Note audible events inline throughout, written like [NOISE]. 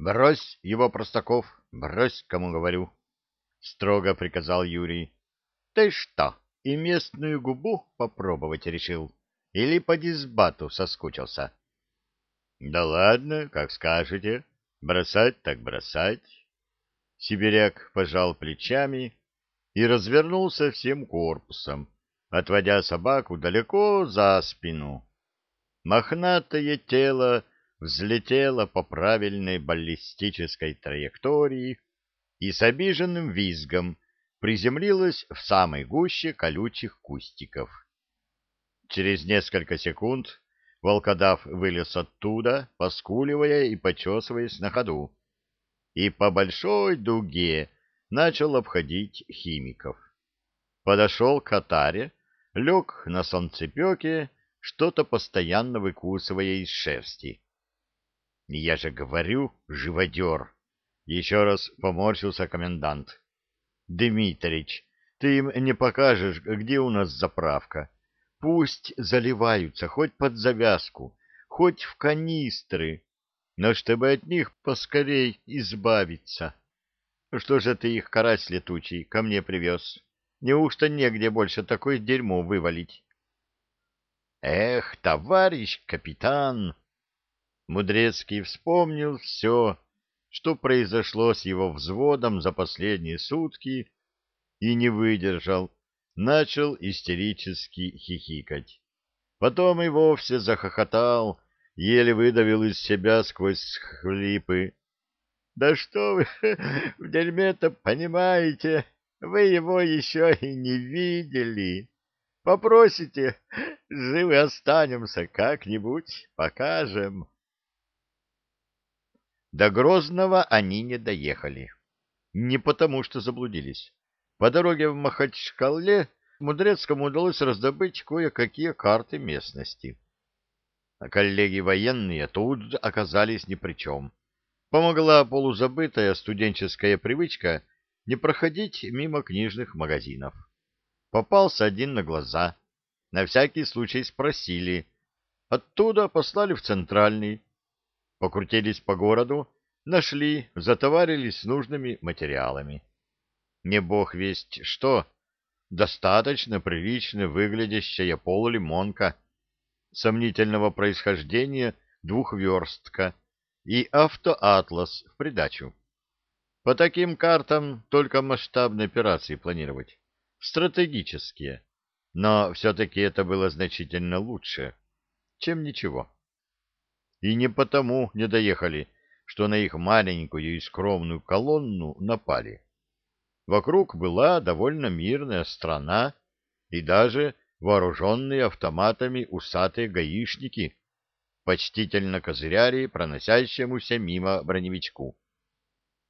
«Брось его, Простаков, брось, кому говорю», — строго приказал Юрий. «Ты что, и местную губу попробовать решил? Или по дисбату соскучился?» «Да ладно, как скажете. Бросать так бросать». Сибиряк пожал плечами и развернулся всем корпусом, отводя собаку далеко за спину. Мохнатое тело взлетела по правильной баллистической траектории и с обиженным визгом приземлилась в самой гуще колючих кустиков. Через несколько секунд волкодав вылез оттуда, поскуливая и почесываясь на ходу, и по большой дуге начал обходить химиков. Подошел к отаре, лег на солнцепеке, что-то постоянно выкусывая из шерсти. Я же говорю, живодер. Еще раз поморщился комендант. Дмитрич, ты им не покажешь, где у нас заправка. Пусть заливаются хоть под завязку, хоть в канистры, но чтобы от них поскорей избавиться. Что же ты их, карась летучий, ко мне привез? Неужто негде больше такое дерьмо вывалить? — Эх, товарищ капитан! Мудрецкий вспомнил все, что произошло с его взводом за последние сутки, и не выдержал, начал истерически хихикать. Потом и вовсе захохотал, еле выдавил из себя сквозь хлипы. — Да что вы [LAUGHS] в дерьме-то понимаете? Вы его еще и не видели. Попросите, живы останемся как-нибудь, покажем. До Грозного они не доехали. Не потому, что заблудились. По дороге в Махачкале Мудрецкому удалось раздобыть кое-какие карты местности. А коллеги военные тут оказались ни при чем. Помогла полузабытая студенческая привычка не проходить мимо книжных магазинов. Попался один на глаза. На всякий случай спросили. Оттуда послали в центральный, Покрутились по городу, нашли, затоварились нужными материалами. Не бог весть что, достаточно прилично выглядящая полулимонка сомнительного происхождения двухверстка и автоатлас в придачу. По таким картам только масштабные операции планировать, стратегические, но все-таки это было значительно лучше, чем ничего. И не потому не доехали, что на их маленькую и скромную колонну напали. Вокруг была довольно мирная страна и даже вооруженные автоматами усатые гаишники, почтительно козыряли проносящемуся мимо броневичку.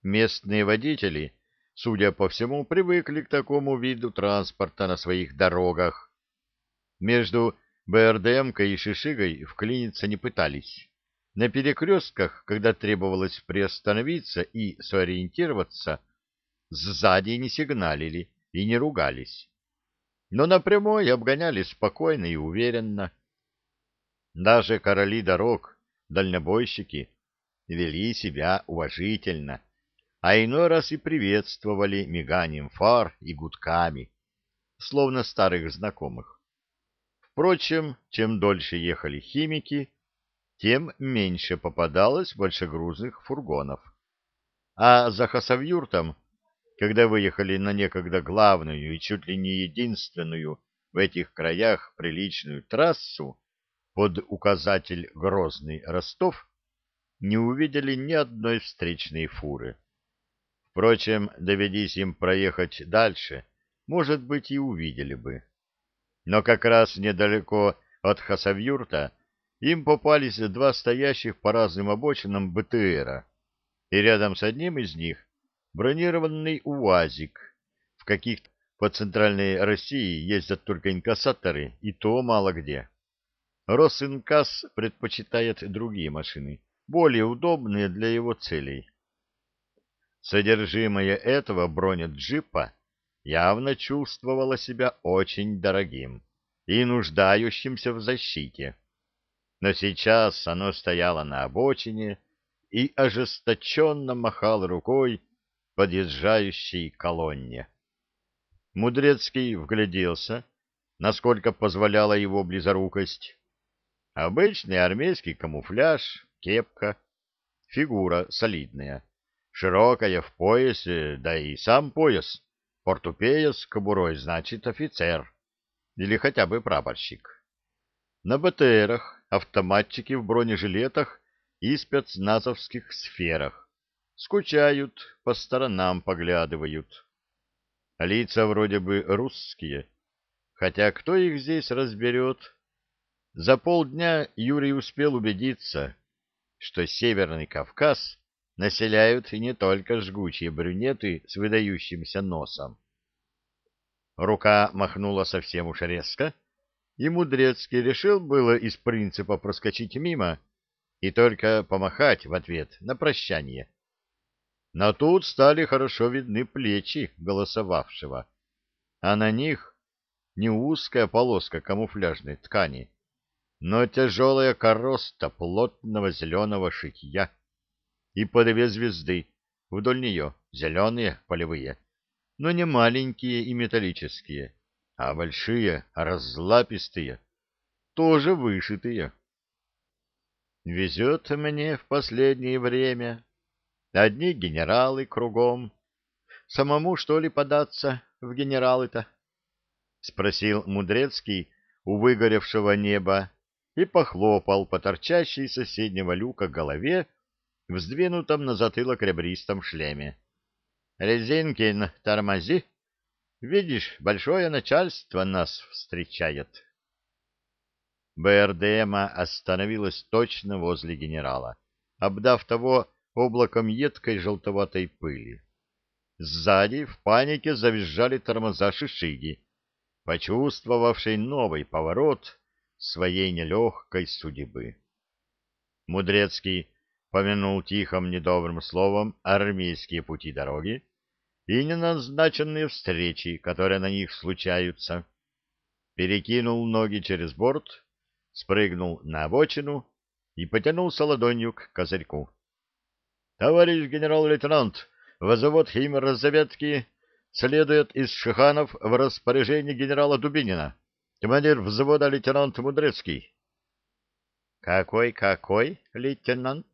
Местные водители, судя по всему, привыкли к такому виду транспорта на своих дорогах. Между БРДМкой и Шишигой вклиниться не пытались. На перекрестках, когда требовалось приостановиться и сориентироваться, сзади не сигналили и не ругались. Но напрямую обгоняли спокойно и уверенно. Даже короли дорог, дальнобойщики, вели себя уважительно, а иной раз и приветствовали миганием фар и гудками, словно старых знакомых. Впрочем, чем дольше ехали химики, тем меньше попадалось большегрузных фургонов. А за Хасавюртом, когда выехали на некогда главную и чуть ли не единственную в этих краях приличную трассу под указатель Грозный Ростов, не увидели ни одной встречной фуры. Впрочем, доведись им проехать дальше, может быть, и увидели бы. Но как раз недалеко от Хасавюрта им попались два стоящих по разным обочинам БТРа, и рядом с одним из них бронированный УАЗик. В каких по центральной России ездят только инкассаторы, и то мало где. Росинкасс предпочитает другие машины, более удобные для его целей. Содержимое этого бронеджипа явно чувствовало себя очень дорогим и нуждающимся в защите но сейчас оно стояло на обочине и ожесточенно махал рукой подъезжающей колонне. Мудрецкий вгляделся, насколько позволяла его близорукость. Обычный армейский камуфляж, кепка, фигура солидная, широкая в поясе, да и сам пояс, портупея с кобурой, значит, офицер или хотя бы прапорщик. На БТРах, автоматчики в бронежилетах и спецназовских сферах. Скучают, по сторонам поглядывают. Лица вроде бы русские, хотя кто их здесь разберет? За полдня Юрий успел убедиться, что Северный Кавказ населяют не только жгучие брюнеты с выдающимся носом. Рука махнула совсем уж резко, и Мудрецкий решил было из принципа проскочить мимо и только помахать в ответ на прощание. Но тут стали хорошо видны плечи голосовавшего, а на них не узкая полоска камуфляжной ткани, но тяжелая короста плотного зеленого шитья и по две звезды вдоль нее зеленые полевые, но не маленькие и металлические, а большие, а разлапистые, тоже вышитые. Везет мне в последнее время. Одни генералы кругом. Самому, что ли, податься в генералы-то? — спросил Мудрецкий у выгоревшего неба и похлопал по торчащей соседнего люка голове, вздвинутом на затылок ребристом шлеме. — Резинкин, тормози! Видишь, большое начальство нас встречает. БРДМа остановилась точно возле генерала, обдав того облаком едкой желтоватой пыли. Сзади в панике завизжали тормоза Шишиги, почувствовавшей новый поворот своей нелегкой судьбы. Мудрецкий помянул тихим недобрым словом армейские пути дороги, и неназначенные встречи, которые на них случаются. Перекинул ноги через борт, спрыгнул на обочину и потянулся ладонью к козырьку. — Товарищ генерал-лейтенант, взвод химразведки следует из Шиханов в распоряжение генерала Дубинина, командир взвода лейтенант Мудрецкий. «Какой, — Какой-какой лейтенант?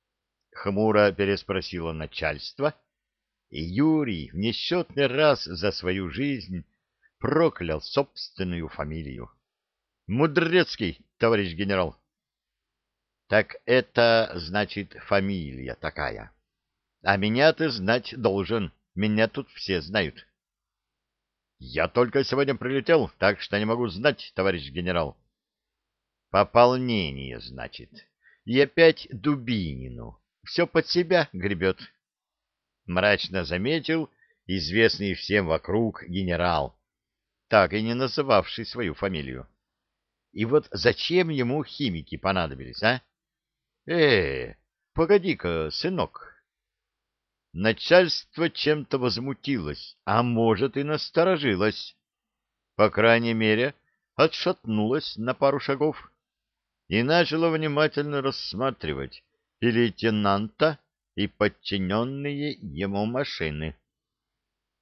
— хмуро переспросило начальство, и Юрий в несчетный раз за свою жизнь проклял собственную фамилию. Мудрецкий, товарищ генерал. Так это, значит, фамилия такая. А меня ты знать должен. Меня тут все знают. Я только сегодня прилетел, так что не могу знать, товарищ генерал. Пополнение, значит. И опять Дубинину. Все под себя гребет. — мрачно заметил известный всем вокруг генерал, так и не называвший свою фамилию. И вот зачем ему химики понадобились, а? Э, -э погоди-ка, сынок. Начальство чем-то возмутилось, а может и насторожилось. По крайней мере, отшатнулось на пару шагов и начало внимательно рассматривать и лейтенанта, и подчиненные ему машины.